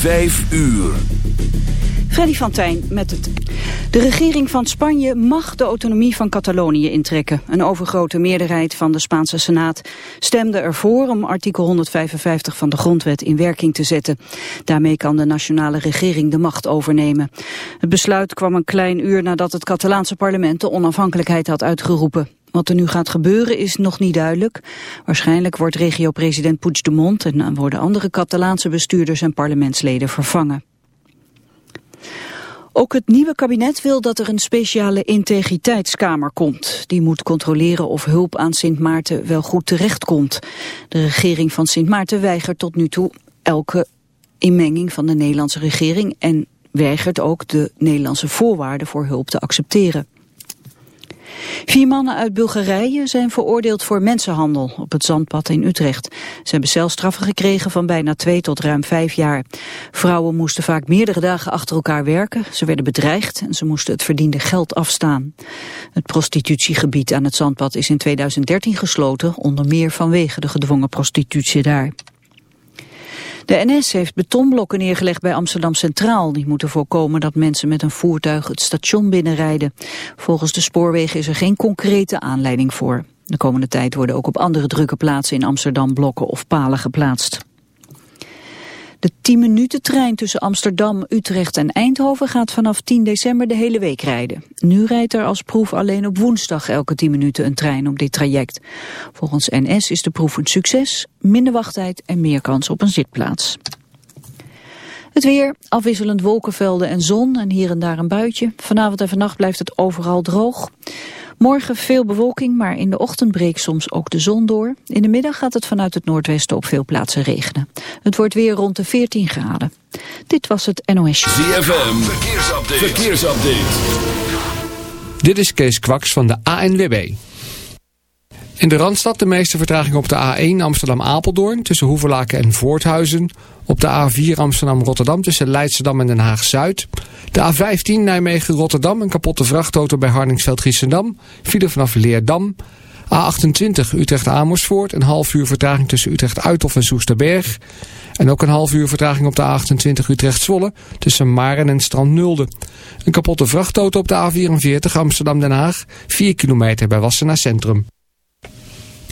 Vijf uur. Freddy van Tijn met het... De regering van Spanje mag de autonomie van Catalonië intrekken. Een overgrote meerderheid van de Spaanse Senaat stemde ervoor om artikel 155 van de grondwet in werking te zetten. Daarmee kan de nationale regering de macht overnemen. Het besluit kwam een klein uur nadat het Catalaanse parlement de onafhankelijkheid had uitgeroepen. Wat er nu gaat gebeuren is nog niet duidelijk. Waarschijnlijk wordt regio-president Puigdemont en worden andere Catalaanse bestuurders en parlementsleden vervangen. Ook het nieuwe kabinet wil dat er een speciale integriteitskamer komt. Die moet controleren of hulp aan Sint Maarten wel goed terechtkomt. De regering van Sint Maarten weigert tot nu toe elke inmenging van de Nederlandse regering... en weigert ook de Nederlandse voorwaarden voor hulp te accepteren. Vier mannen uit Bulgarije zijn veroordeeld voor mensenhandel op het zandpad in Utrecht. Ze hebben celstraffen gekregen van bijna twee tot ruim vijf jaar. Vrouwen moesten vaak meerdere dagen achter elkaar werken. Ze werden bedreigd en ze moesten het verdiende geld afstaan. Het prostitutiegebied aan het zandpad is in 2013 gesloten, onder meer vanwege de gedwongen prostitutie daar. De NS heeft betonblokken neergelegd bij Amsterdam Centraal. Die moeten voorkomen dat mensen met een voertuig het station binnenrijden. Volgens de spoorwegen is er geen concrete aanleiding voor. De komende tijd worden ook op andere drukke plaatsen in Amsterdam blokken of palen geplaatst. De 10-minuten-trein tussen Amsterdam, Utrecht en Eindhoven gaat vanaf 10 december de hele week rijden. Nu rijdt er als proef alleen op woensdag elke 10 minuten een trein op dit traject. Volgens NS is de proef een succes, minder wachttijd en meer kans op een zitplaats. Het weer, afwisselend wolkenvelden en zon en hier en daar een buitje. Vanavond en vannacht blijft het overal droog. Morgen veel bewolking, maar in de ochtend breekt soms ook de zon door. In de middag gaat het vanuit het noordwesten op veel plaatsen regenen. Het wordt weer rond de 14 graden. Dit was het NOS. ZFM, verkeersupdate. verkeersupdate. Dit is Kees Kwaks van de ANWB. In de Randstad de meeste vertraging op de A1 Amsterdam-Apeldoorn... tussen Hoevelaken en Voorthuizen. Op de A4 Amsterdam-Rotterdam tussen Leidschendam en Den Haag-Zuid. De A15 Nijmegen-Rotterdam een kapotte vrachtauto bij Harningsveld-Giessendam. File vanaf Leerdam. A28 Utrecht-Amersfoort een half uur vertraging tussen Utrecht-Uithof en Soesterberg. En ook een half uur vertraging op de A28 Utrecht-Zwolle tussen Maren en Strand-Nulde. Een kapotte vrachtauto op de A44 Amsterdam-Den Haag. 4 kilometer bij Wassenaar Centrum.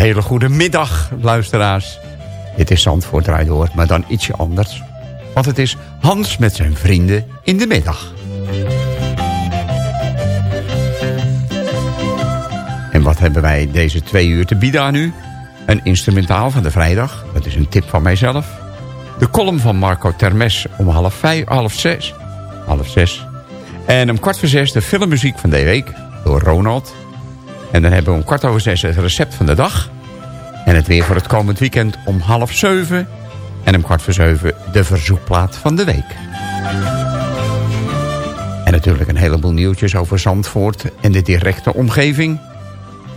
Hele goede middag, luisteraars. Dit is Zandvoort Door, maar dan ietsje anders. Want het is Hans met zijn vrienden in de middag. En wat hebben wij deze twee uur te bieden aan u? Een instrumentaal van de vrijdag. Dat is een tip van mijzelf. De column van Marco Termes om half vijf, half zes. Half zes. En om kwart voor zes de filmmuziek van de week. Door Ronald. En dan hebben we om kwart over zes het recept van de dag. En het weer voor het komend weekend om half zeven. En om kwart voor zeven de verzoekplaat van de week. En natuurlijk een heleboel nieuwtjes over Zandvoort en de directe omgeving.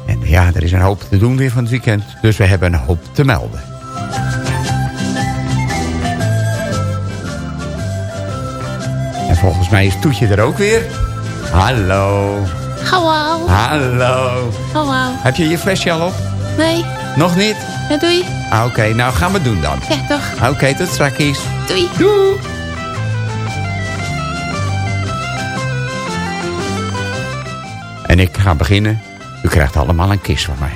En ja, er is een hoop te doen weer van het weekend. Dus we hebben een hoop te melden. En volgens mij is Toetje er ook weer. Hallo. Hallo. Hallo. Hallo. Heb je je flesje al op? Nee. Nog niet? Ja, doei. Ah, Oké, nou gaan we doen dan. Ja, toch. Oké, tot straks. Doei. Doei. En ik ga beginnen. U krijgt allemaal een kist van mij.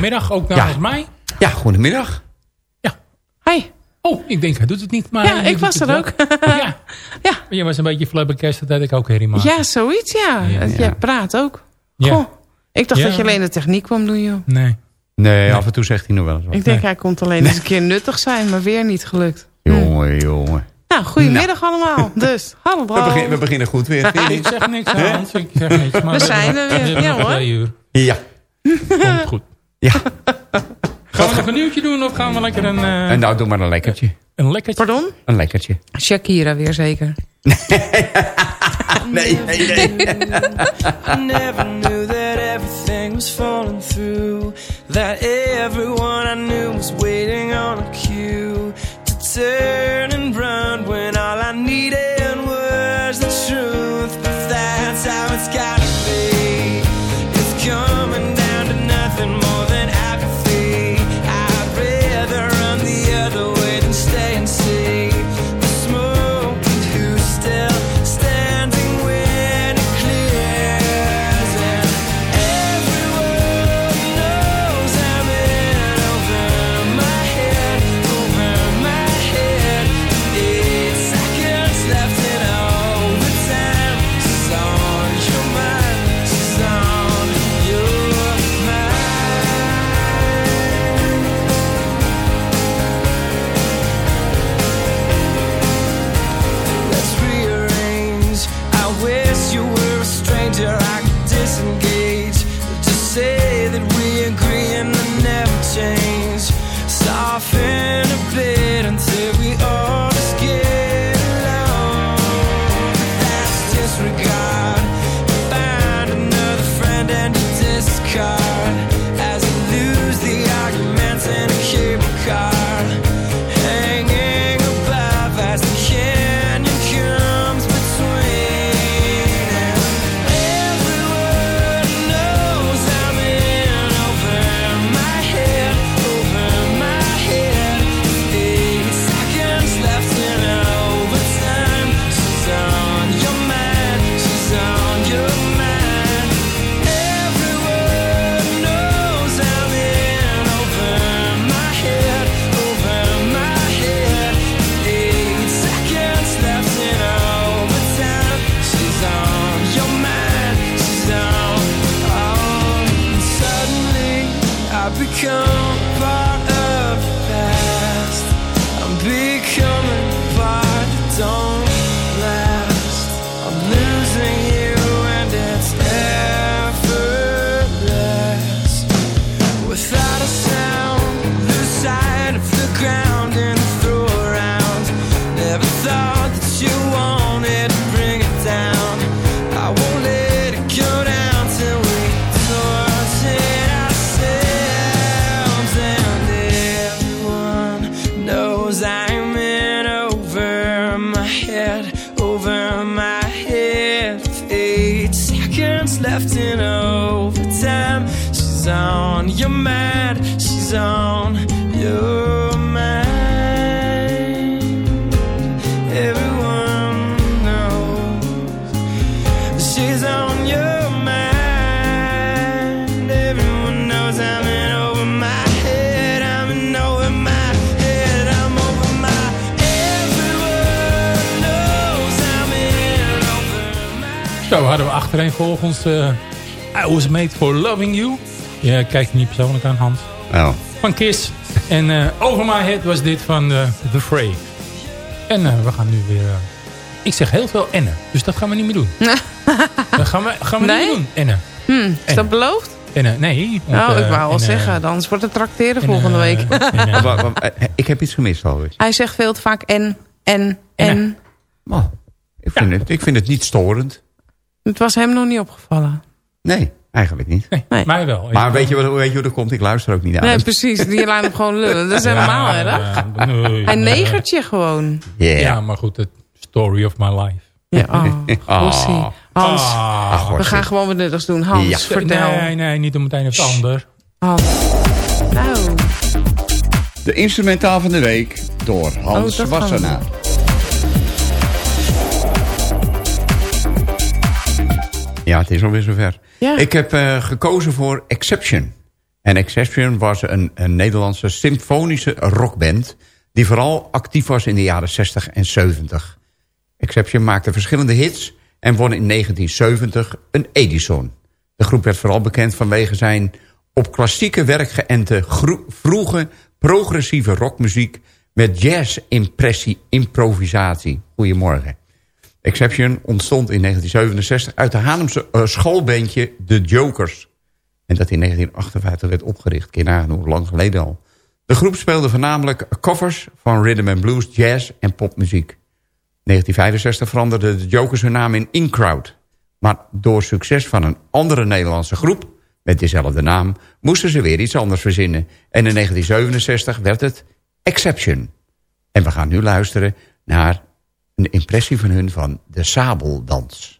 Goedemiddag ook namens Ja. mij. Ja, goedemiddag. Hi. Oh, ik denk hij doet het niet, maar... Ja, ik was er ook. ja. Ja. Je was een beetje flabbergasted dat ik ook herrie maakte. Ja, zoiets, ja. Ja. Jij praat ook. Ja. Goh. Ik dacht Ja. dat je alleen de techniek kwam doen, joh. Nee. Nee, af en toe zegt hij nog wel eens wat. Ik denk, hij komt alleen eens een keer nuttig zijn, maar weer niet gelukt. Jongen, jongen. Nou, goedemiddag allemaal. Dus, hallo. We, begin- we beginnen goed weer. je Ik zeg niks aan Hans, ik zeg niks. Maar We zijn er weer. Ja, hoor. twee uur. Ja. Komt goed. Ja. Gaan we nog een uurtje doen of gaan we lekker een, eh En nou, doe maar een lekkertje. een lekkertje? Pardon? Een lekkertje. Shakira weer zeker. Nee, nee, nee. I never knew that everything was falling through. That everyone I knew was waiting on a cue to turn and run when all I needed achtereenvolgens uh, I Was Made For Loving You. Je kijkt niet persoonlijk aan, Hans. Oh. Van Kiss. En eh, Over My Head was dit van eh, The Fray. En eh, we gaan nu weer... eh, ik zeg heel veel ennen. Dus dat gaan we niet meer doen. dat gaan we, gaan we Nee? niet meer doen. Ennen. Hm, is dat beloofd? Ennen. Nee. want, Nou, ik eh, wou al en, eh, zeggen, anders wordt het trakteren en, volgende eh, week. eh, eh, Ik heb iets gemist alweer. Hij zegt veel te vaak en, en, en. Oh, ik, vind het, ik vind het niet storend. Het was hem nog niet opgevallen. Nee, eigenlijk niet. nee, Nee. mij wel. Maar weet je, wat, weet je hoe dat komt? Ik luister ook niet naar Nee, precies. Die laat hem gewoon lullen. Dat is helemaal Ja, erg. ja, nee, Hij nee. negert je gewoon. Yeah. Ja, maar goed, the story of my life. Ja, oh. Ah. Hans, Ah, we gaan gewoon wat nuttigs doen. Hans, Ja. vertel. Nee, nee, niet om meteen het ander. Hans. Nou, De instrumentaal van de week door Hans Oh, Wassenaar. Ja, het is alweer zover. Ja. Ik heb eh, gekozen voor Exception. En Exception was een, een Nederlandse symfonische rockband... die vooral actief was in de jaren 60 en 70. Exception maakte verschillende hits en won in 1970 een Edison. De groep werd vooral bekend vanwege zijn op klassieke werk geënte... vroege progressieve rockmuziek met jazz-improvisatie. Goedemorgen. Exception ontstond in 1967 uit de Hanemse uh, schoolbandje The Jokers. En dat in 1958 werd opgericht. Keer nagaan hoe lang geleden al. De groep speelde voornamelijk covers van rhythm and blues, jazz en popmuziek. 1965 veranderde de Jokers hun naam in Incrowd. Maar door succes van een andere Nederlandse groep... met dezelfde naam, moesten ze weer iets anders verzinnen. En in 1967 werd het Exception. En we gaan nu luisteren naar een impressie van hun van de sabeldans.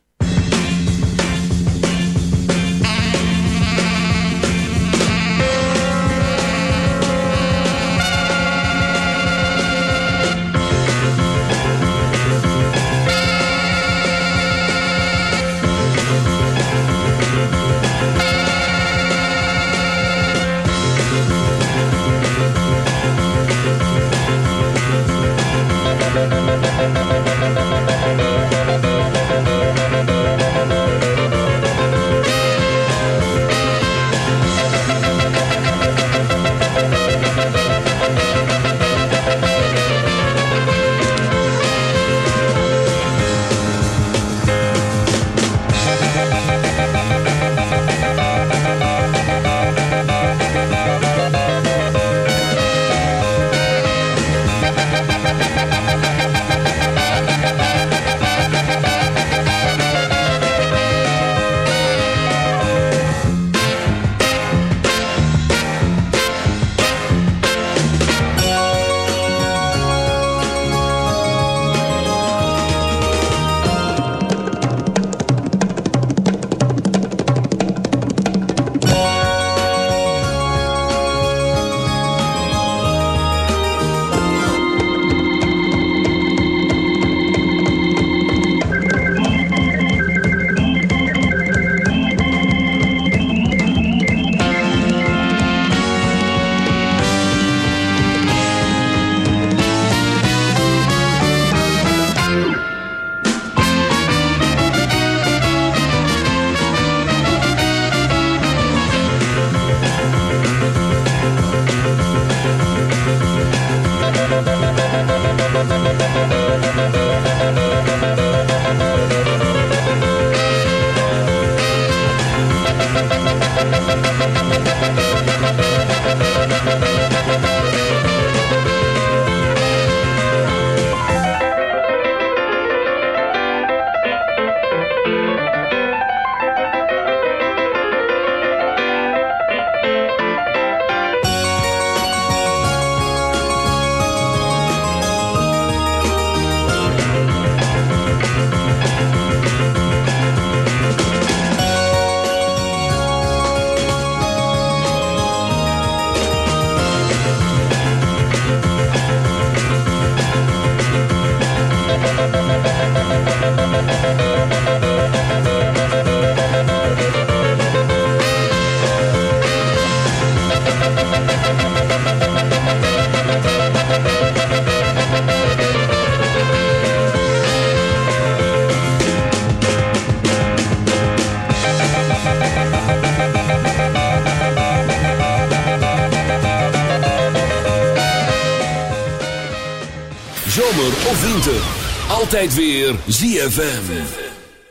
Altijd weer ZFM.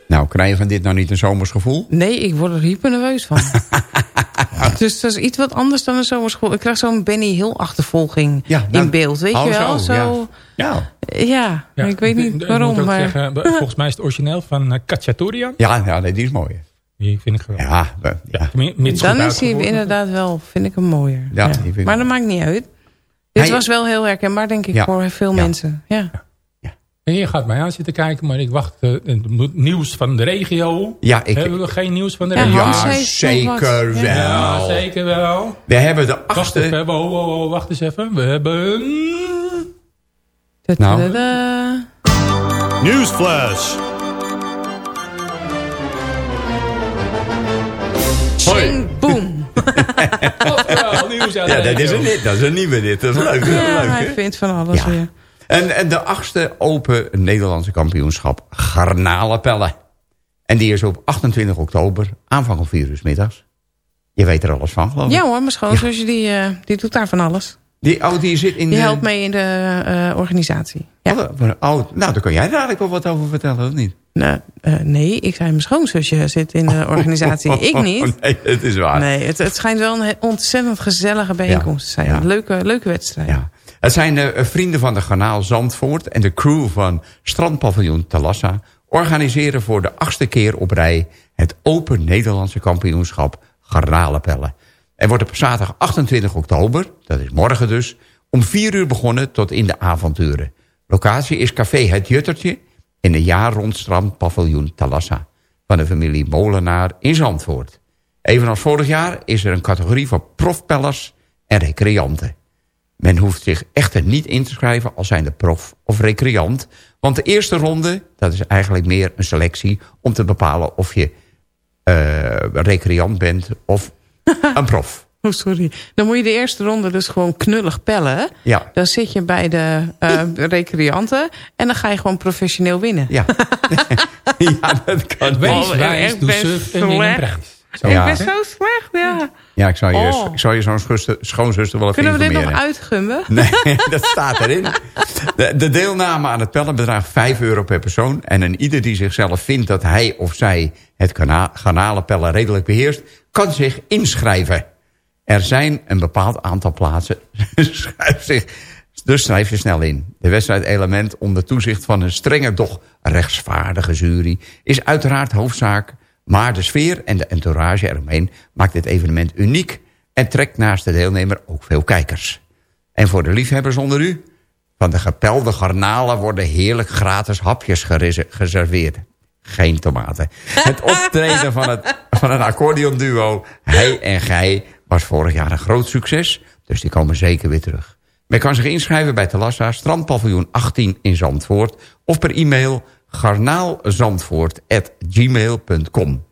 Nou, krijg je van dit nou niet een zomersgevoel? Nee, ik word er hyper nerveus van. dus dat is iets wat anders dan een zomersgevoel. Ik krijg zo'n Benny Hill achtervolging in beeld. Weet je wel? Zo, ja. Ja. ja, ik weet niet waarom. maar... Zeggen, volgens mij is het origineel van uh, Cacciatoria. Ja, ja nee, die is mooi. Die vind ik geweldig. Ja, ja. dan is hij inderdaad wel, vind ik hem mooier. Ja, Maar dat maakt niet uit. Dit was wel heel herkenbaar, denk ik, voor veel mensen. Ja. En je gaat mij aan zitten kijken, maar ik wacht uh, nieuws van de regio. Ja, ik, hebben we geen nieuws van de ja, regio? Ja, zeker wel. Ja, zeker wel. We hebben de achtste... Wacht even, oh, oh, oh, wacht eens even. We hebben... Nou. Newsflash. Ching, boom. Oftewel, nieuws uit Ja, dat is, een, dat is een nieuwe dit. Dat is leuk. Ja, leuk hij vindt van alles Ja. weer. En, en de achtste Open Nederlandse kampioenschap garnalenpellen. En die is op 28 oktober, aanvang om 4 uur 's middags. Je weet er alles van, geloof ik. Ja hoor, mijn schoonzusje die, eh, die doet daar van alles. Die, oh, die zit in Die de... helpt mee in de eh, organisatie. Ja. Oh, oh, nou, daar kan jij eigenlijk wel wat over vertellen, of niet? Nou, eh, nee, ik zei mijn schoonzusje zit in de organisatie. Ik niet. Oh, nee, het is waar. Nee, het, het schijnt wel een ontzettend gezellige bijeenkomst te zijn. Ja. Leuke, leuke wedstrijd. Ja. Het zijn de vrienden van de Garnaal Zandvoort en de crew van Strandpaviljoen Talassa... organiseren voor de achtste keer op rij het Open Nederlandse kampioenschap Garnalenpellen. Er wordt op zaterdag 28 oktober, dat is morgen dus, om 4 uur begonnen tot in de avonturen. Locatie is Café Het Juttertje in de jaar rond Strandpaviljoen Talassa... van de familie Molenaar in Zandvoort. Evenals vorig jaar is er een categorie voor profpellers en recreanten. Men hoeft zich echter niet in te schrijven als zijnde prof of recreant. Want de eerste ronde, dat is eigenlijk meer een selectie... om te bepalen of je eh, recreant bent of een prof. Oh, sorry. Dan moet je de eerste ronde dus gewoon knullig pellen. Ja. Dan zit je bij de eh, recreanten. En dan ga je gewoon professioneel winnen. Ja, ja dat kan Wees wijs, doe surf en win een slecht. Ik ben zo slecht, ja. Ja, ik zou je, Oh. ik zou je zo'n schoonzuster wel even Kunnen we dit nog uitgummen? Nee, dat staat erin. De, de deelname aan het pellen bedraagt 5 euro per persoon. En een ieder die zichzelf vindt dat hij of zij het garnalenpellen redelijk beheerst... kan zich inschrijven. Er zijn een bepaald aantal plaatsen. Schrijf zich, dus schrijf je snel in. De wedstrijdelement onder toezicht van een strenge, doch rechtsvaardige jury... is uiteraard hoofdzaak... maar de sfeer en de entourage eromheen maakt dit evenement uniek... en trekt naast de deelnemer ook veel kijkers. En voor de liefhebbers onder u... van de gepelde garnalen worden heerlijk gratis hapjes geserveerd. Geen tomaten. Het optreden van, het, van een accordeonduo Hij en Gij was vorig jaar een groot succes. Dus die komen zeker weer terug. Men kan zich inschrijven bij Telassa, strandpaviljoen 18 in Zandvoort... of per e-mail garnaalzandvoort.gmail.com.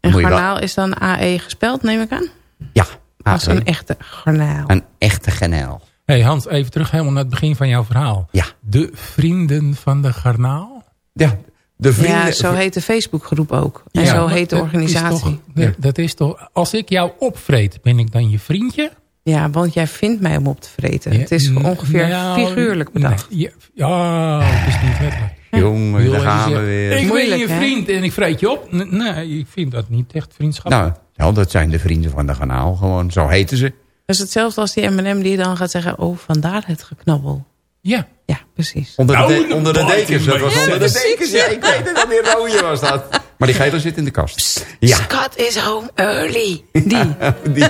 En garnaal is dan AE gespeld, neem ik aan? Ja, Dat is AE. een echte garnaal. een echte genaal. hey Hans, even terug helemaal naar het begin van jouw verhaal. Ja. De vrienden van de garnaal? Ja, de vrienden... Ja, zo heet de Facebookgroep ook. En Ja, zo heet de is organisatie. toch- dat- Dat is toch, als ik jou opvreet, ben ik dan je vriendje? Ja, want jij vindt mij om op te vreten. Het is ongeveer nou, figuurlijk bedacht. nee, ja, ja, het is niet letterlijk. Jongen, daar gaan we weer. Ik ben je vriend en ik vreet je op. Nee, ik vind dat niet echt vriendschap. Nou, dat zijn de vrienden van de kanaal. Gewoon, zo heten ze. Dat is hetzelfde als die M&M die dan gaat zeggen... oh, vandaar het geknabbel. ja. Ja, precies. Onder de, Nou, de- onder de dat dekens. Dat was onder de dekens. Ja, ik weet het al, die rode was dat. Maar die gele zit in de kast. Ja, Scott is home early. Die. die.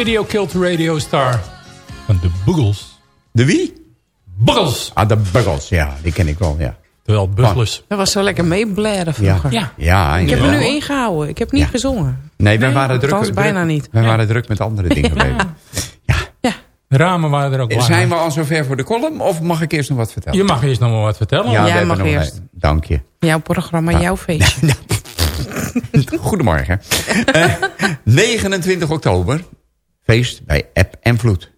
Video Killed Radio Star van de Boogles. De wie? Buggles. Ah, de Buggles, ja. Die ken ik wel, ja. Terwijl Buggles. Dat was zo lekker meeblaren vroeger. Ja. Ja, Ik heb er nu ingehouden. Ik heb niet Ja. gezongen. Nee, wij Nee, waren druk. bijna niet. Wij Ja. waren druk met andere dingen bezig. De ramen waren er ook klaar. Zijn we al zover voor de column of mag ik eerst nog wat vertellen? Je mag eerst nog wel wat vertellen. Ja, Jij mag nog eerst. een- Dank je. Jouw programma, jouw feestje. Goedemorgen. Eh, 29 oktober. Feest bij App en Vloed.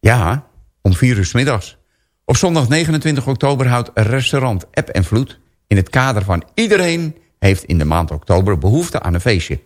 Ja, om 4 uur 's middags. Op zondag 29 oktober houdt restaurant App en Vloed... in het kader van iedereen heeft in de maand oktober behoefte aan een feestje.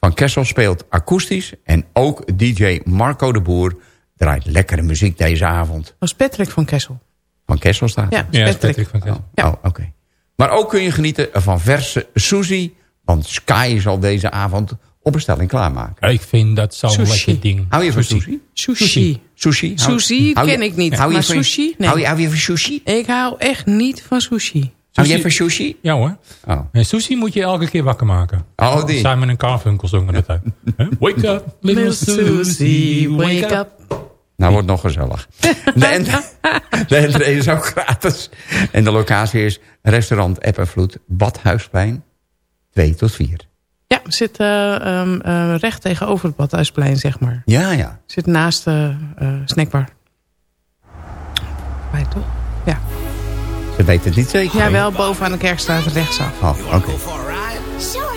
Van Kessel speelt akoestisch en ook DJ Marco de Boer... draait lekkere muziek deze avond. Dat was Patrick van Kessel. Van Kessel staat Ja, dat is Ja, Patrick. Patrick van Kessel. Oh, oh, oké. Maar ook kun je genieten van verse sushi... want Sky zal deze avond op bestelling klaarmaken. Ik vind dat zo'n Sushi. lekker ding. Hou je van sushi? Sushi. Sushi? Hou- Sushi hou je- ken ik niet. Hou je Maar van, sushi? Nee. Hou je, hou je van sushi? Ik hou echt niet van sushi. Hou jij van sushi? Ja hoor. Oh, En sushi moet je elke keer wakker maken. oh die. Simon en Garfunkel zongen dat uit. Hè? Wake up, little Susie, wake up. Nou, wordt nog gezellig. De, entre- de entree is ook gratis. En de locatie is restaurant App en Vloed, Badhuisplein, 2 tot 4. Ja, zit eh, ehm, eh, recht tegenover het Badhuisplein, zeg maar. Ja, ja. Zit naast de eh, snackbar. Bij toch? Ja. Ze weten het niet zeker. Ja, wel boven aan de kerkstraat rechtsaf. Oh, oké. Sure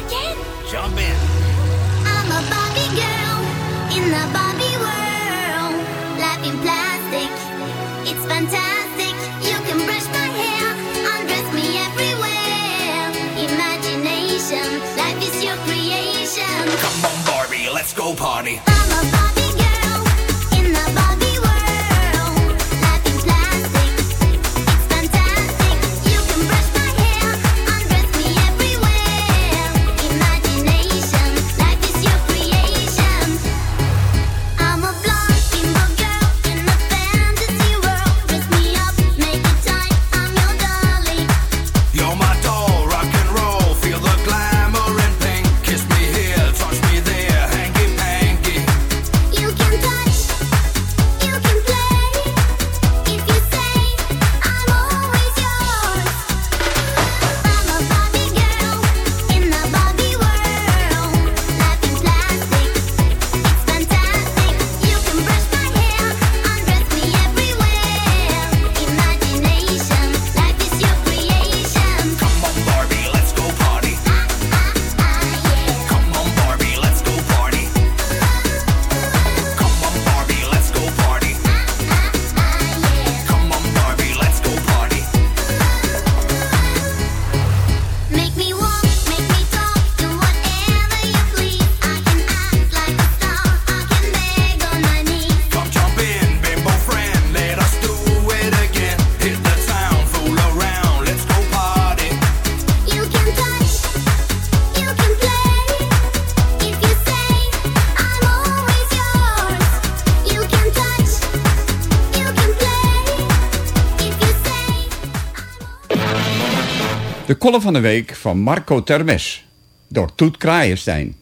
De column van de week van Marco Termes. Door Toet Kraaienstein.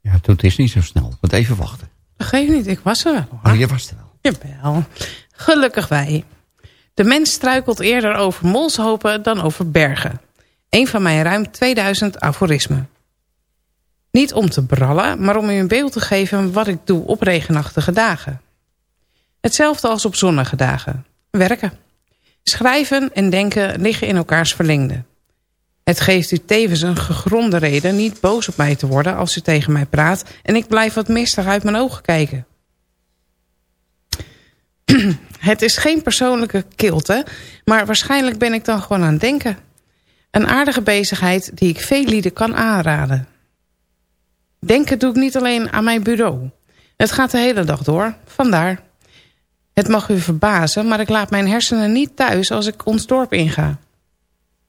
Ja, Toet is niet zo snel. Moet even wachten. Dat geeft niet, ik was er wel. Oh, je was er wel. Jawel. Gelukkig wij. De mens struikelt eerder over molshopen dan over bergen. Een van mijn ruim 2000 aforismen. Niet om te brallen, maar om u een beeld te geven wat ik doe op regenachtige dagen. Hetzelfde als op zonnige dagen. Werken. Schrijven en denken liggen in elkaars verlengde. Het geeft u tevens een gegronde reden niet boos op mij te worden als u tegen mij praat... en ik blijf wat mistig uit mijn ogen kijken. Het is geen persoonlijke kilte, maar waarschijnlijk ben ik dan gewoon aan het denken. Een aardige bezigheid die ik veel lieden kan aanraden. Denken doe ik niet alleen aan mijn bureau. Het gaat de hele dag door, vandaar. Het mag u verbazen, maar ik laat mijn hersenen niet thuis als ik ons dorp inga.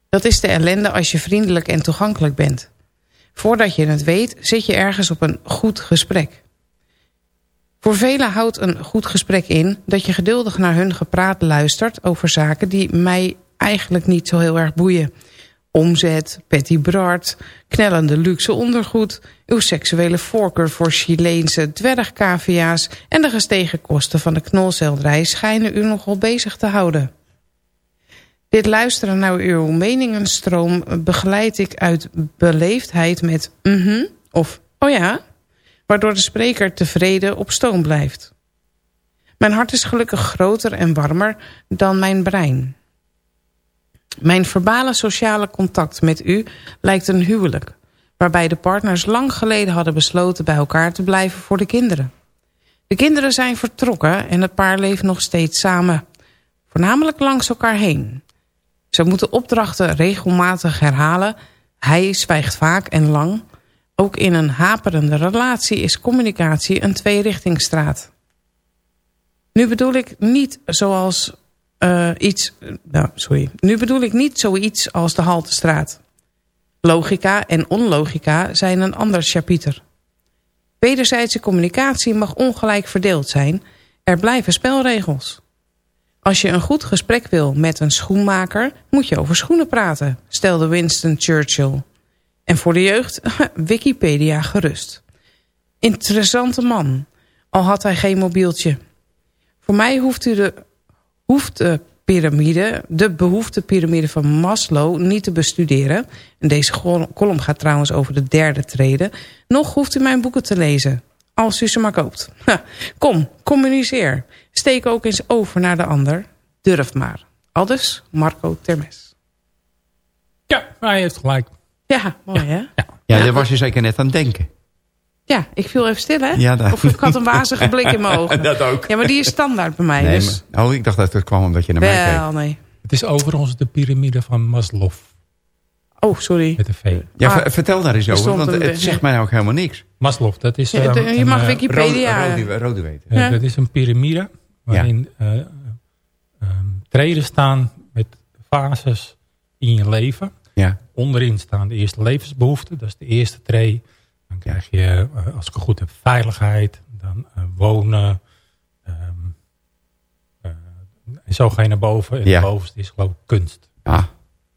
Dat is de ellende als je vriendelijk en toegankelijk bent. Voordat je het weet, zit je ergens op een goed gesprek. Voor velen houdt een goed gesprek in dat je geduldig naar hun gepraat luistert over zaken die mij eigenlijk niet zo heel erg boeien. Omzet, Patty Bart, knellende luxe ondergoed... uw seksuele voorkeur voor Chileense dwergcavia's... en de gestegen kosten van de knolselderij schijnen u nogal bezig te houden. Dit luisteren naar uw meningenstroom begeleid ik uit beleefdheid met mhm of oh ja... waardoor de spreker tevreden op stoom blijft. Mijn hart is gelukkig groter en warmer dan mijn brein... Mijn verbale sociale contact met u lijkt een huwelijk... waarbij de partners lang geleden hadden besloten bij elkaar te blijven voor de kinderen. De kinderen zijn vertrokken en het paar leeft nog steeds samen. Voornamelijk langs elkaar heen. Ze moeten opdrachten regelmatig herhalen. Hij zwijgt vaak en lang. Ook in een haperende relatie is communicatie een tweerichtingsstraat. Nu bedoel ik niet zoals uh, iets... Nou, sorry. Nu bedoel ik niet zoiets als de Haltestraat. Logica en onlogica zijn een ander chapiter. Wederzijdse communicatie mag ongelijk verdeeld zijn. Er blijven spelregels. Als je een goed gesprek wil met een schoenmaker... moet je over schoenen praten, stelde Winston Churchill. En voor de jeugd, Wikipedia gerust. Interessante man, al had hij geen mobieltje. Voor mij hoeft u de behoeftepiramide, de behoeftepiramide van Maslow niet te bestuderen. En deze column gaat trouwens over de derde trede. Nog hoeft u mijn boeken te lezen, als u ze maar koopt. Kom, communiceer. Steek ook eens over naar de ander. Durf maar. Aldus Marco Termes. Ja, hij heeft gelijk. Ja, mooi hè? Ja, daar was je zeker net aan het denken. Ja, ik viel even stil, hè? Ja, dat- Of ik had een wazige blik in mijn ogen. Dat ook. Ja, maar die is standaard bij mij. Nee, dus... maar- oh, ik dacht dat het kwam omdat je naar mij keek. Wel, nee. Het is overigens de piramide van Maslow. Oh, sorry. Met een V. Ja, Ah, ver- vertel daar eens er over, want het zegt mij ook helemaal niks. Maslow, dat is... Ja, de- je mag eh, Wikipedia... Rode, rode, rode weten. eh, Ja. Dat is een piramide waarin eh, ehm, treden staan met fases in je leven. Ja. Onderin staan de eerste levensbehoeften. Dat is de eerste tree. Dan krijg je, eh, als ik het goed heb, veiligheid. Dan eh, wonen. ehm, eh, en zo ga je naar boven. En Ja. de bovenste is geloof ik kunst. Ah.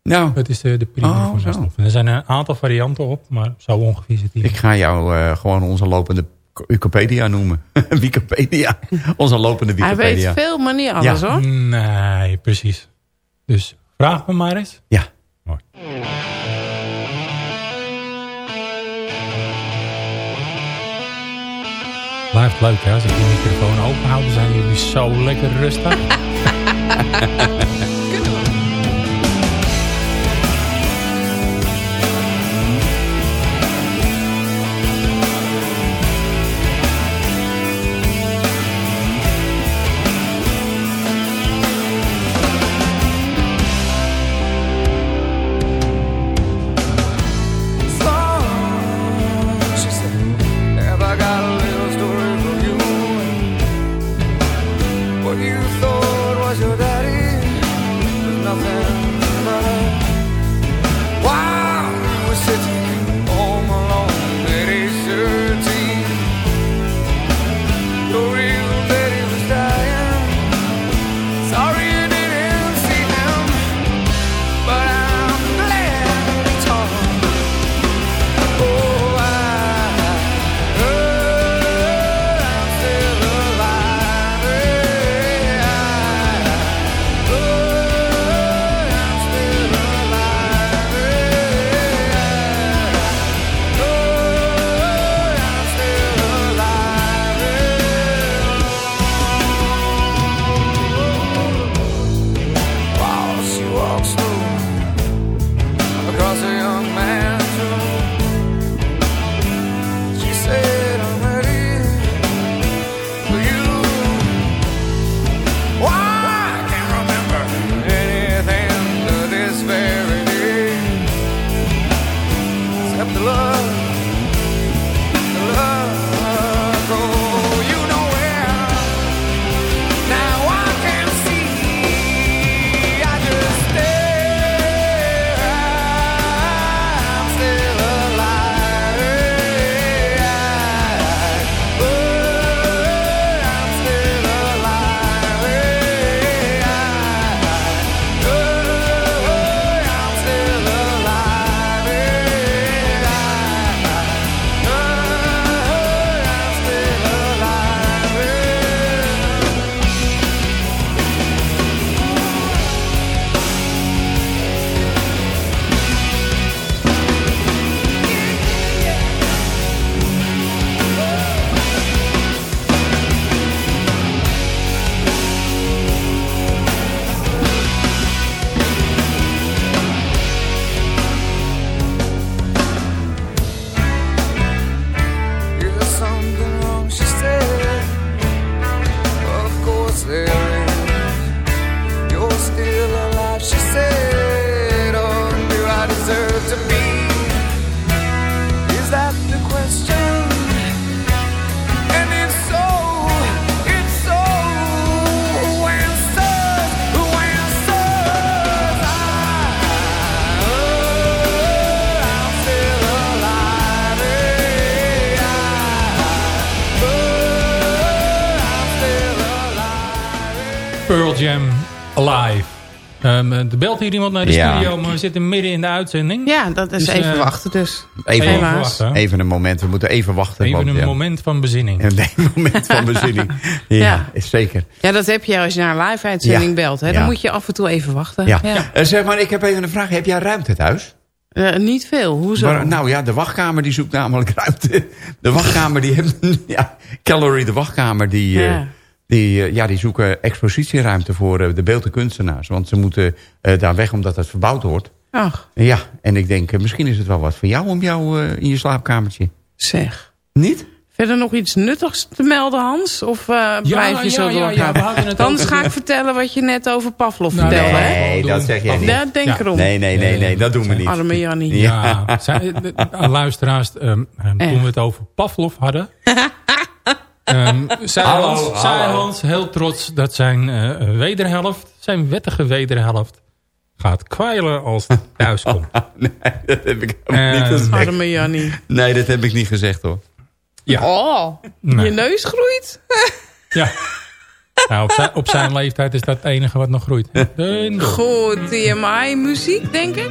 Nou, Dat is de, de piramide Oh, van. En er zijn een aantal varianten op. Maar zo ongeveer zit die. ik ga jou eh, gewoon onze lopende Wikipedia noemen. Wikipedia. Onze lopende Hij Wikipedia. weet veel, maar niet alles, Ja. hoor. Nee, precies. Dus vraag me maar eens. Ja. Mooi. Blijft leuk hè, als ik die microfoon open hou, dan zijn jullie zo lekker rustig. Jam Alive. Ehm, er belt hier iemand naar de Ja. studio, maar we zitten midden in de uitzending. Ja, dat is Dus, even eh, wachten dus. Even, wachten. even een moment, we moeten even wachten. Even want, een ja, moment van bezinning. Een moment van bezinning. Ja, Ja. is zeker. Ja, dat heb je als je naar een live-uitzending Ja. belt. Hè? Dan Ja. moet je af en toe even wachten. Ja. Eh, zeg maar, ik heb even een vraag. Heb jij ruimte thuis? Eh, niet veel, hoezo? Maar, nou ja, de wachtkamer die zoekt namelijk ruimte. De wachtkamer die heeft... Ja, Callery, de wachtkamer, die, eh, Ja. Die, eh, ja, die zoeken expositieruimte voor eh, de beeldende kunstenaars. Want ze moeten eh, daar weg omdat het verbouwd wordt. Ach, Ja, en ik denk, misschien is het wel wat voor jou om jou eh, in je slaapkamertje. zeg. Niet? Verder nog iets nuttigs te melden, Hans? Of eh, blijf je ja, zo ja, ja, doorgaan? het Anders ga ik vertellen wat je net over Pavlov Nou, vertelde. nee. hè? Nee, doen. dat zeg jij niet. Ja, denk Ja. erom. Nee, nee, nee, nee, dat doen we niet. Arme Jannie. Ja, luisteraars, Echt. toen we het over Pavlov hadden... ehm, zei, Hallo, Hans, heel trots dat zijn eh, wederhelft, zijn wettige wederhelft, gaat kwijlen als hij thuis komt. Nee, dat heb ik helemaal niet Eh, gezegd. Arme Jannie. Nee, dat heb ik niet gezegd hoor. Ja. Oh, Nee. je neus groeit? Ja. Nou, op, zijn, op zijn leeftijd is dat het enige wat nog groeit. Goed, TMI muziek, denk ik.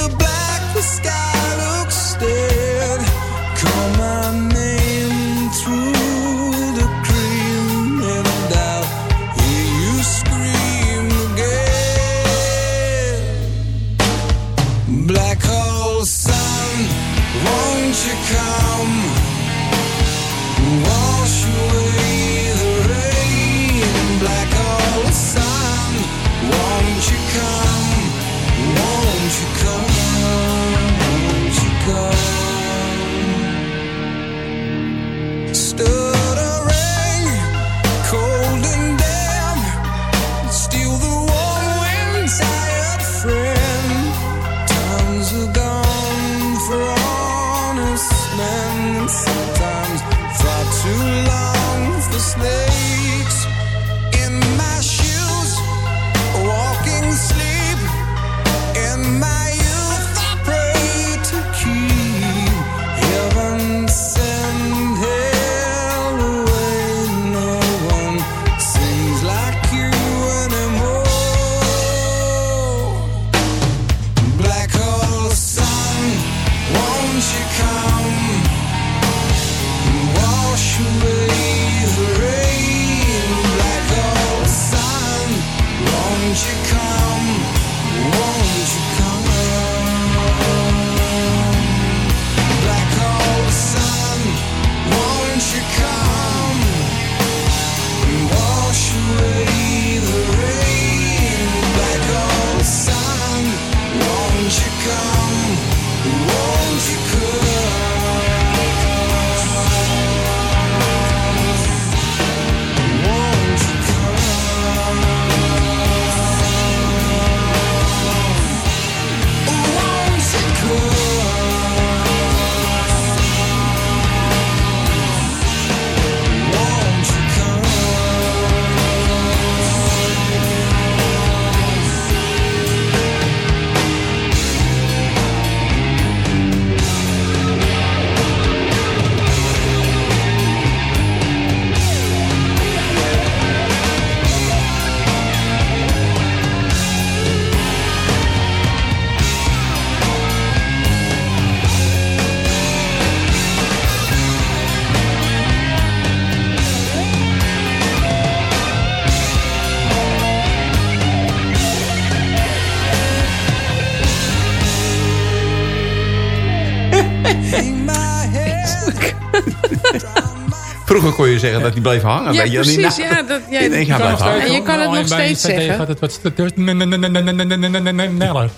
kon je zeggen dat die bleef hangen. Ja, weet je, die precies. Ja, dat, blijft hangen. En je kan het nog steeds zeggen. gaat het wat sneller.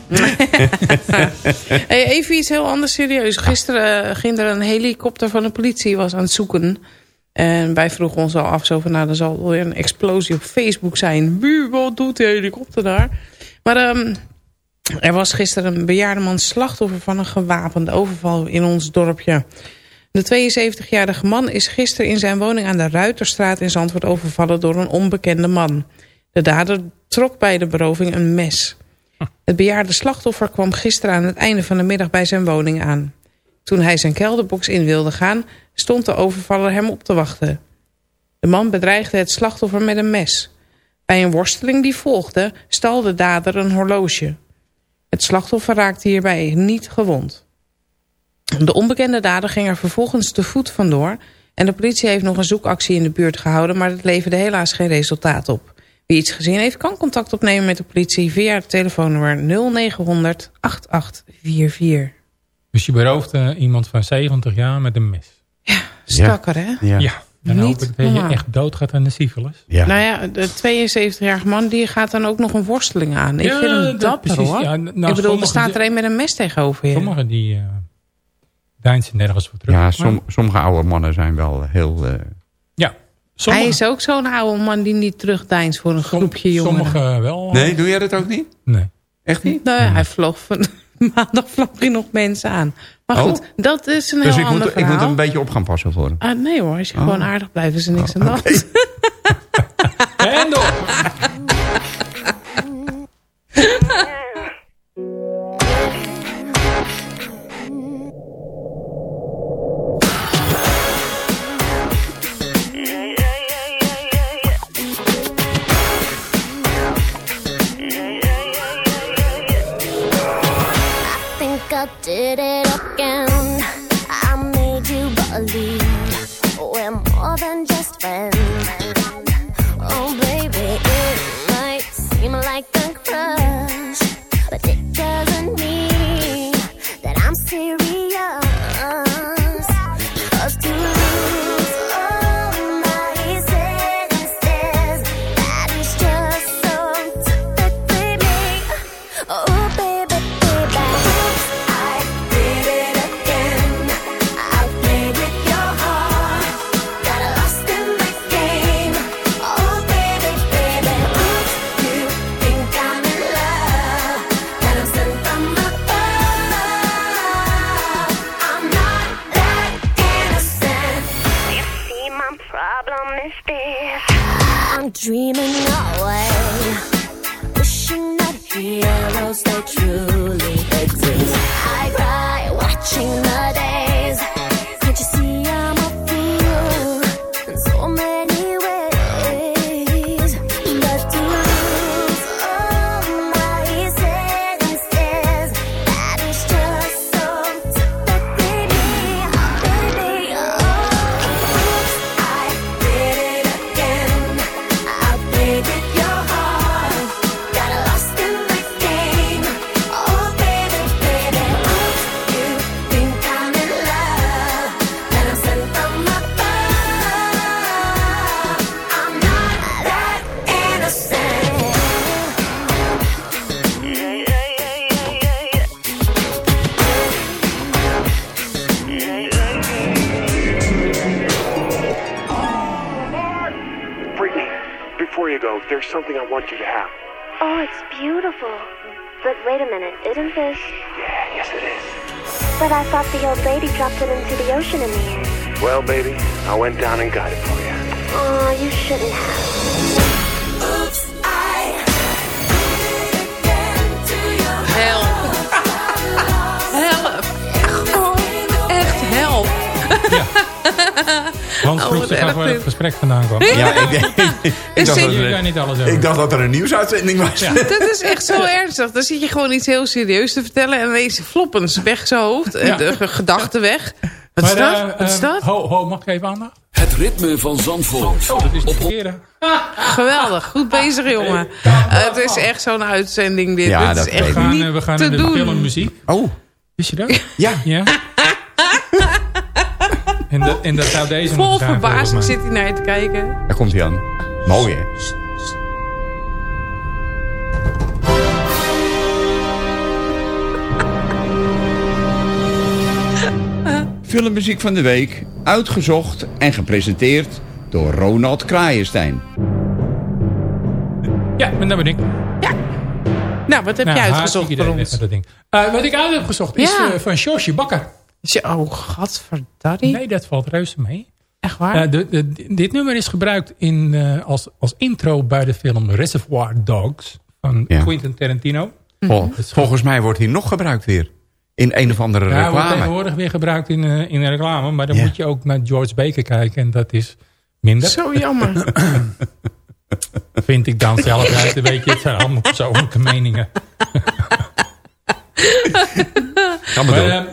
Hey, even iets heel anders serieus. Gisteren eh, ging er een helikopter van de politie was aan het zoeken. En wij vroegen ons al af, zo van, nou, er zal wel weer een explosie op Facebook zijn. Wie, wat doet die helikopter daar? Maar ehm, er was gisteren een bejaarde man slachtoffer van een gewapende overval in ons dorpje. De 72-jarige man is gisteren in zijn woning aan de Ruiterstraat in Zandvoort overvallen door een onbekende man. De dader trok bij de beroving een mes. Het bejaarde slachtoffer kwam gisteren aan het einde van de middag bij zijn woning aan. Toen hij zijn kelderbox in wilde gaan, stond de overvaller hem op te wachten. De man bedreigde het slachtoffer met een mes. Bij een worsteling die volgde, stal de dader een horloge. Het slachtoffer raakte hierbij niet gewond. De onbekende dader ging er vervolgens te voet vandoor... en de politie heeft nog een zoekactie in de buurt gehouden... maar dat leverde helaas geen resultaat op. Wie iets gezien heeft, kan contact opnemen met de politie... via het telefoonnummer 0900 8844. Dus je berooft eh, iemand van 70 jaar met een mes. Stakker, hè? Ja. Ja. Dan Niet hoop ik dat je normaal. echt doodgaat aan de syfilis. Ja. Nou ja, de 72-jarige man die gaat dan ook nog een worsteling aan. Ik Ja, vind hem dat dapper, precies. hoor. Ja, nou, ik bedoel, er staat er een met een mes tegenover je. Sommigen die uh, deinzen nergens voor terug. Ja, Maar- som, sommige oude mannen zijn wel heel... eh, ja. Sommige, Hij is ook zo'n oude man die niet terugdeinst voor een som- groepje jongeren. Sommigen wel. Nee, doe jij dat ook niet? Nee. Echt niet? Nou, hij vloog van... Maandag vloog hij nog mensen aan. Maar Oh. goed, dat is een Dus heel ik ander moet, ik verhaal. moet een beetje op gaan passen voor hem. Ah, nee hoor, als je Oh. gewoon aardig blijft is er niks Oh, aan de hand. En door. ik, ik, dacht dat er, kan niet alles over. ik dacht dat er een nieuwsuitzending was. Dat is echt zo ernstig. Dan zit je gewoon iets heel serieus te vertellen... en ineens floppens weg zijn hoofd. en Ja. De ge- gedachten weg. Wat is Maar, dat? eh, Wat is eh, dat? Ho, ho, mag ik even aandacht? Het ritme van Zandvoort. Oh, dat is de. Geweldig. Goed bezig, jongen. Eh, het is echt zo'n uitzending dit. Ja, dit dat is echt. We gaan, niet eh, we gaan te naar de doen. filmmuziek. Oh, Wist je dat? ja. Ja. En, dat- en dat zou deze Vol moeten zijn, volgens verbazing zit hij naar je te kijken. Daar komt hij aan. Mooi, hè? Filmmuziek van de week, uitgezocht en gepresenteerd door Ronald Kraaienstein. Ja, en dat ben ik. Nou, wat heb Nou, jij uitgezocht voor ons? met dat ding. Eh, wat ik uit heb gezocht is Ja. eh, van Sjosje Bakker. Oh, gadverdarrie. Nee, dat valt reuze mee. Echt waar? Eh, de, de- dit nummer is gebruikt in, eh, als, als intro bij de film Reservoir Dogs van Ja. Quentin Tarantino. Vol- volgens mij wordt hij nog gebruikt weer. In een of andere Ja, wordt reclame. tegenwoordig weer gebruikt in, eh, in een reclame. Maar dan Ja. moet je ook naar George Baker kijken. En dat is minder. Zo jammer. Vind ik dan zelf uit. Weet je, het zijn allemaal persoonlijke meningen. Ga maar Maar,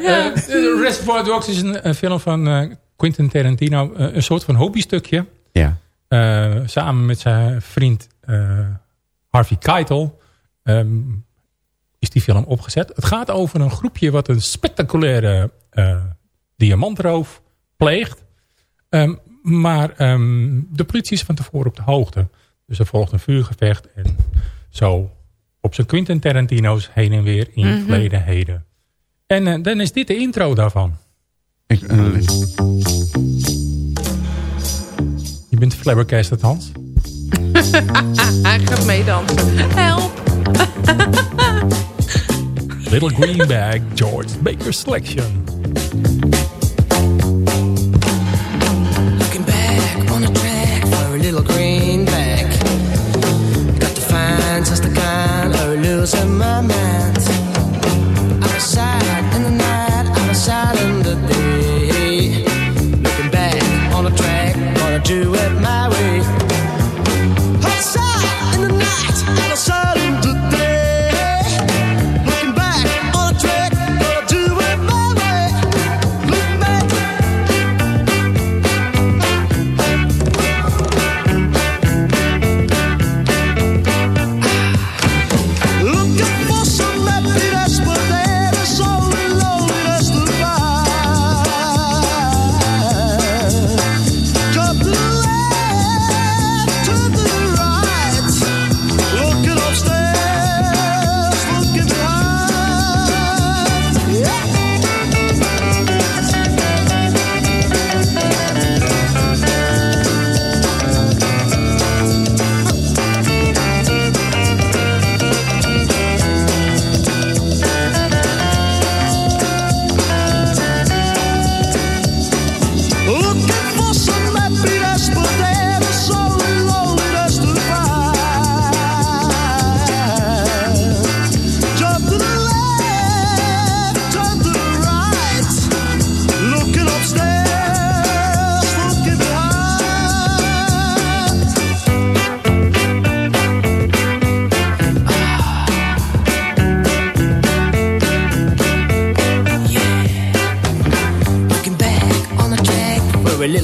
door. Reservoir Dogs is een, een film van eh, Quentin Tarantino. eh, een soort van hobbystukje. Ja. Eh, samen met zijn vriend eh, Harvey Keitel ehm, is die film opgezet. Het gaat over een groepje wat een spectaculaire eh, diamantroof pleegt. Ehm, maar ehm, de politie is van tevoren op de hoogte. Dus er volgt een vuurgevecht en zo op zijn Quentin Tarantino's heen en weer in Mhm. verleden heden. En dan is dit de intro daarvan. Ik, eh, Je bent flabbergasted, Hans. Hij gaat meedansen. Help! Little Greenback, George Baker Selection.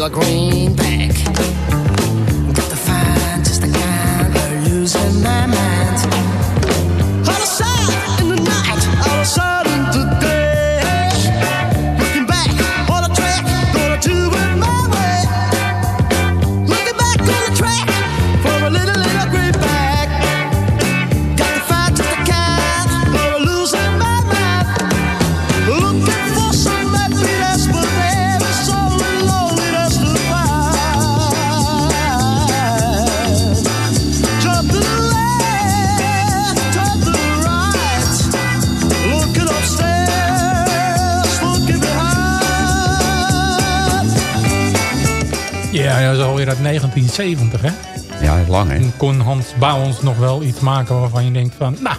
For alweer uit 1970, hè? ja, lang, hè? En kon Hans Bouwens nog wel iets maken waarvan je denkt van... Nou,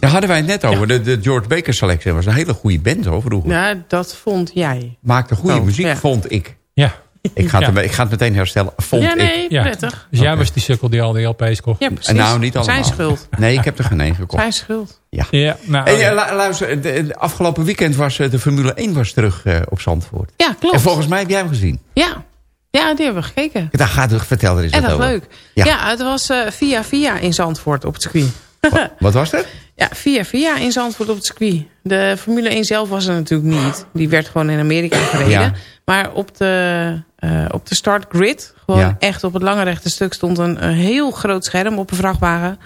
Daar hadden wij het net over. De, de George Baker selectie Dat was een hele goede band hoor, vroeger. Ja, dat vond jij. Maakte goede Oh, muziek, ja. vond ik. ja. Ik ga, het, Ja. ik ga het meteen herstellen. Vond ja, ik. nee, ja. prettig. Dus jij was die sukkel die al die LP's kocht. Ja, precies. En nou, niet allemaal. Zijn schuld. Nee, ik heb er geen één gekocht. Zijn schuld. Ja. Ja, nou, Hey, eh, lu- luister, de, de afgelopen weekend was eh, de Formule 1 was terug eh, op Zandvoort. Ja, klopt. En volgens mij heb jij hem gezien. Ja. Ja, die hebben we gekeken. Daar gaat het, vertel er eens En dat over. leuk. Ja. Ja. het was eh, via via in Zandvoort op het circuit. Wat, wat was dat? Ja, via via in Zandvoort op het circuit. De Formule 1 zelf was er natuurlijk niet. Die werd gewoon in Amerika gereden. Ja. Maar op de, eh, op de start grid, gewoon Ja. echt op het lange rechte stuk... stond een, een heel groot scherm op een vrachtwagen.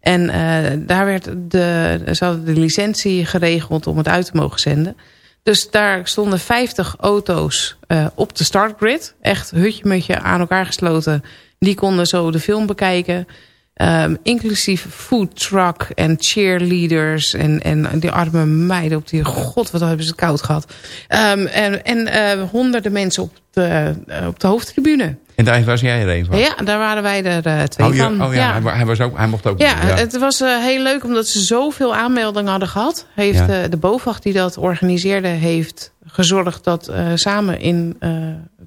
En eh, daar werd de, ze hadden de licentie geregeld om het uit te mogen zenden. Dus daar stonden 50 auto's eh, op de startgrid. Echt hutje-mutje aan elkaar gesloten. Die konden zo de film bekijken. Ehm, inclusief food truck en cheerleaders en, en die arme meiden op die... God, wat hebben ze koud gehad. Ehm, en en eh, honderden mensen op de, eh, op de hoofdtribune. En daar was jij er een van? Ja, daar waren wij er eh, twee oh, van. oh ja, Hij, wa- hij, was ook, hij mocht ook Ja, het was heel leuk omdat ze zoveel aanmeldingen hadden gehad. Heeft Ja. de BOVAG die dat organiseerde, heeft gezorgd dat samen in,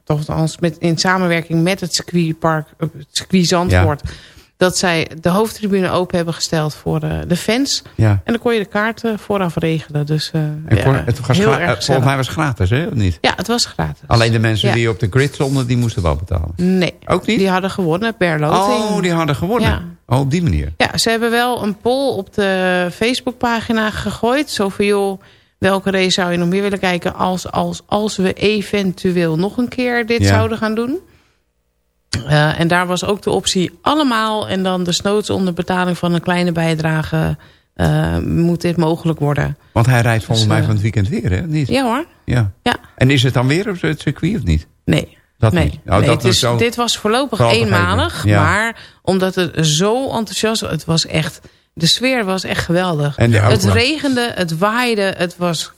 toch met, in samenwerking met het circuitpark, het circuit Zandvoort, dat zij de hoofdtribune open hebben gesteld voor eh, de fans. Ja. En dan kon je de kaarten vooraf regelen. Dus eh, En kon- het was heel erg eh, volgens mij was het gratis, hè? Of niet? Ja, het was gratis. Alleen de mensen Ja. die op de grid stonden, die moesten wel betalen. Nee, Ook niet? die hadden gewonnen per loting. Oh, die hadden gewonnen. Ja. Oh, op die manier. Ja, ze hebben wel een poll op de Facebookpagina gegooid. Zo van, joh, welke race zou je nog meer willen kijken... als, als, als we eventueel nog een keer dit Ja. zouden gaan doen? Eh, en daar was ook de optie allemaal... en dan desnoods onder betaling van een kleine bijdrage... eh, moet dit mogelijk worden. Want hij rijdt volgens Dus, mij eh, van het weekend weer, hè? Niet? Ja hoor. Ja. Ja. En is het dan weer op het circuit of niet? Nee. Dat nee, niet. Nee, dat zo- dit was voorlopig eenmalig. ja. Maar omdat het zo enthousiast was, het was echt... De sfeer was echt geweldig. En het regende, het waaide, het was...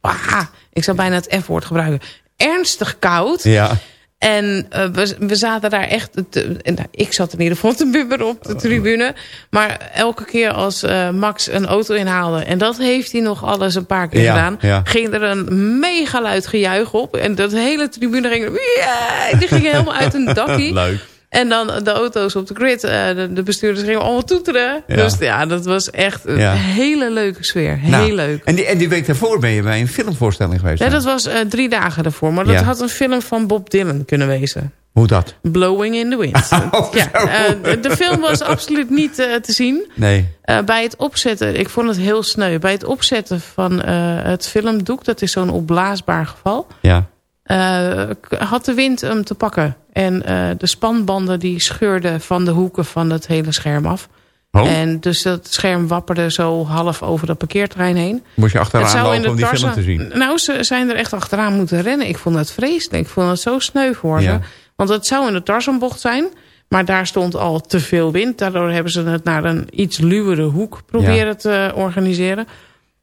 Ah, ik zou bijna het F-woord gebruiken. Ernstig koud. Ja. En eh, we, we zaten daar echt... te- en, nou, ik zat in ieder geval te bubberen op de tribune. Maar elke keer als eh, Max een auto inhaalde... en dat heeft hij nog alles een paar keer Ja, gedaan... ja. ging er een mega luid gejuich op. En dat hele tribune ging... Yeah, die ging helemaal uit een dakkie. Leuk. En dan de auto's op de grid. eh, de, de bestuurders gingen allemaal toeteren. Ja. Dus ja, dat was echt een Ja. hele leuke sfeer. Heel Nou, leuk. En die, en die week daarvoor ben je bij een filmvoorstelling geweest. Ja, dat was eh, drie dagen ervoor. Maar dat Ja. had een film van Bob Dylan kunnen wezen. Hoe dat? Blowing in the Wind. Oh, ja, eh, de, film was absoluut niet te zien. Nee. Bij het opzetten, ik vond het heel sneu. Bij het opzetten van het filmdoek, dat is zo'n opblaasbaar geval... Ja. Eh, had de wind hem te pakken. En eh, de spanbanden die scheurden van de hoeken van het hele scherm af. Oh, En dus dat scherm wapperde zo half over dat parkeerterrein heen. moest je achteraan lopen om die film te zien? Nou, ze zijn er echt achteraan moeten rennen. Ik vond het vreselijk. Ik vond het zo sneu Ja. ze. Want het zou in de Tarzanbocht zijn. Maar daar stond al te veel wind. Daardoor hebben ze het naar een iets luwere hoek proberen te organiseren.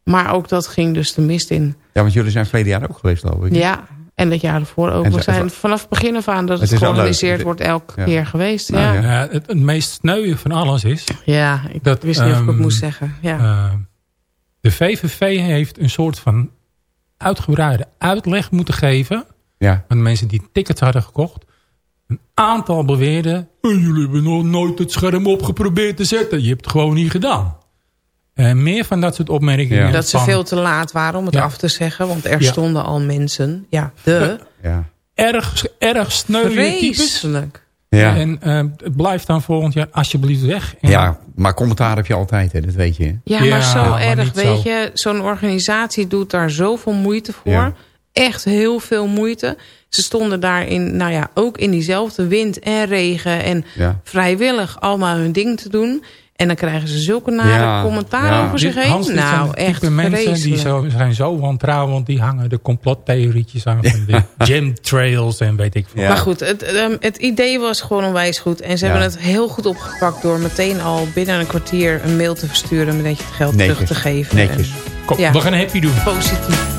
Maar ook dat ging dus de mist in. Ja, want jullie zijn verleden jaar ook geweest, geloof ik. Ja, en dat jaar ervoor ook. En We zijn vanaf het begin af aan dat Het georganiseerd wordt elke Ja. keer geweest. Nou, ja. ja. Ja. Ja, het, het meest sneuwe van alles is... ik Dat, wist niet of ik het ehm, moest zeggen. Ja. eh, de VVV heeft een soort van uitgebreide uitleg moeten geven... Ja. aan de mensen die tickets hadden gekocht. Een aantal beweerden... "Eh, jullie hebben nog nooit het scherm op geprobeerd te zetten. Je hebt het gewoon niet gedaan. En meer van dat soort opmerkingen. Ja. dat ze van veel te laat waren om het Ja. af te zeggen. Want er Ja. stonden al mensen. Ja, de. Ja. Erg, erg sneuwe types. Ja. En eh, het blijft dan volgend jaar alsjeblieft weg. En ja, maar commentaar heb je altijd, hè, dat weet je. hè? Ja, Ja, maar zo maar erg, weet zo. je. Zo'n organisatie doet daar zoveel moeite voor. Ja. Echt heel veel moeite. Ze stonden daarin, nou ja, ook in diezelfde wind en regen. En Ja. vrijwillig allemaal hun ding te doen. En dan krijgen ze zulke nare Ja, commentaar ja. over zich heen. Hans, nou, de echt type mensen die zo, zijn zo wantrouwend. Die hangen de complottheorietjes aan van de chemtrails en weet ik veel. Ja. Maar goed, het, ehm, het idee was gewoon onwijs goed. En ze Ja. hebben het heel goed opgepakt door meteen al binnen een kwartier een mail te versturen met dat je het geld terug te geven. Netjes. Kom, Ja. we gaan happy doen. En positief.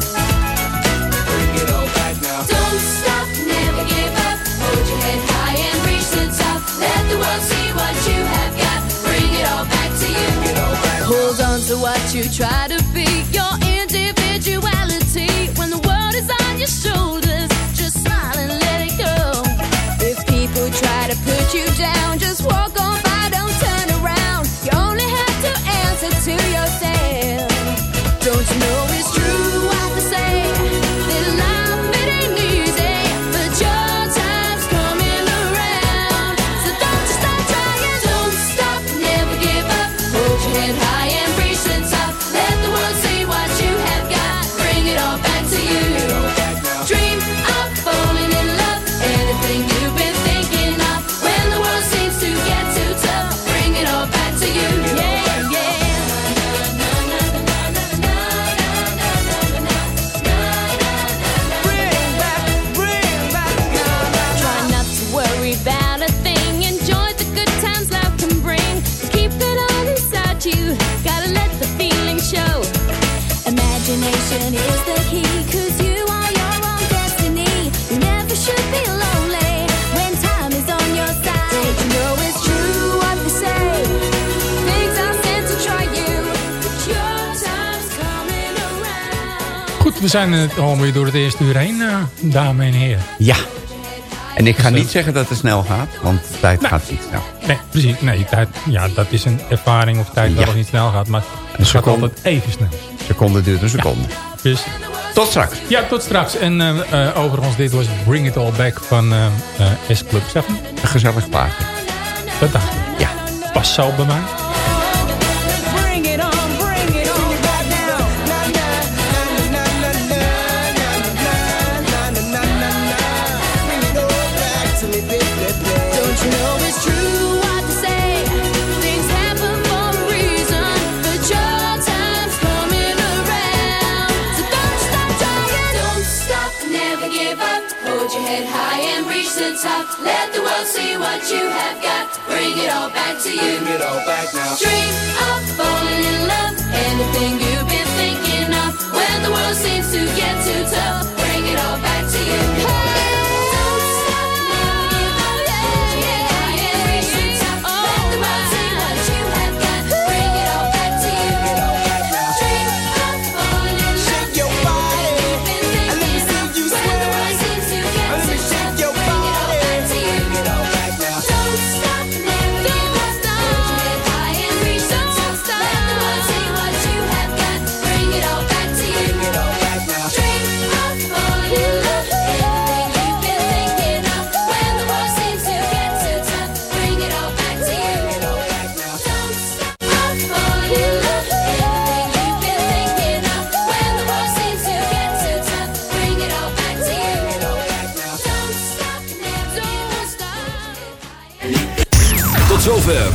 We zijn het alweer door het eerste uur heen, eh, dames en heren. Ja. En ik ga Dus, niet zeggen dat het snel gaat, want de tijd gaat niet snel. Nee, precies. Nee, tijd, ja, dat is een ervaring of tijd dat het niet snel gaat. Maar het gaat seconde. altijd even snel. Seconde duurt een seconde. Dus Tot straks. ja, tot straks. En eh, eh, overigens, dit was Bring It All Back van S Club 7. Een gezellig plaatje. Dat dacht ik. Ja. Past zo bij mij. See what you have got. Bring it all back to you. Bring it all back now. Dream of falling in love. Anything you've been thinking of. When the world seems to get too tough. Bring it all back to you. Don't